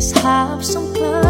is have some fun.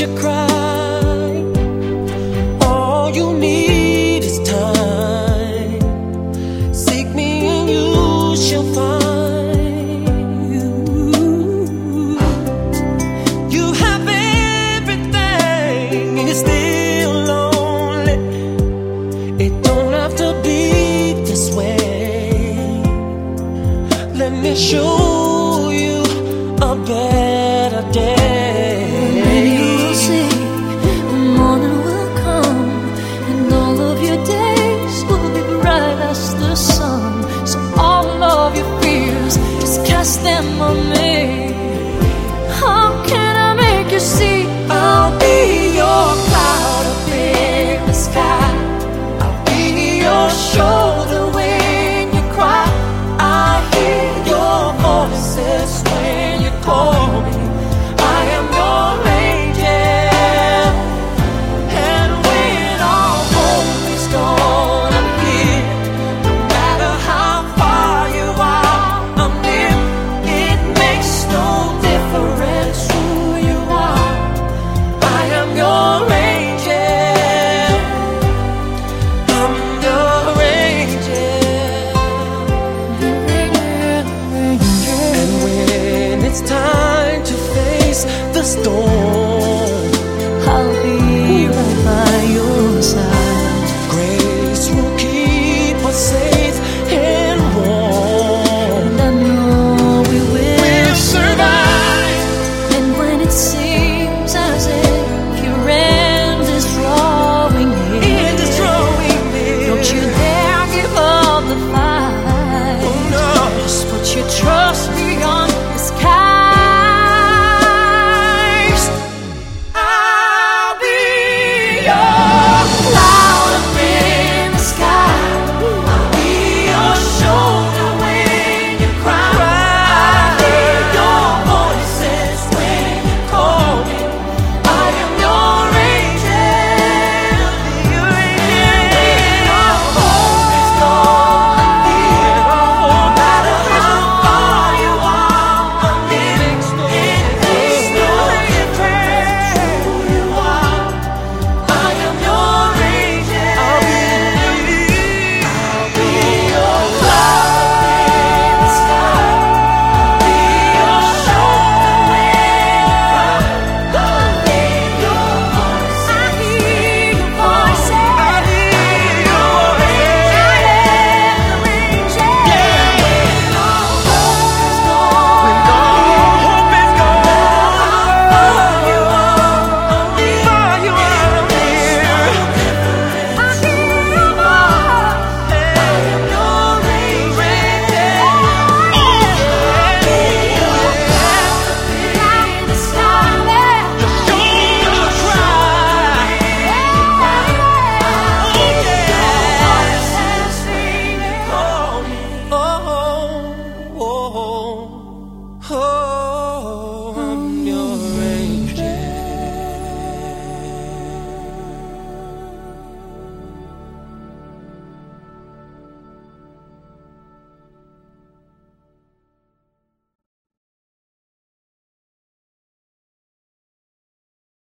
you cry. All you need is time. Seek me and you shall find. You, have everything and you're still lonely. It don't have to be this way. Let me show you a better day. promised them a スト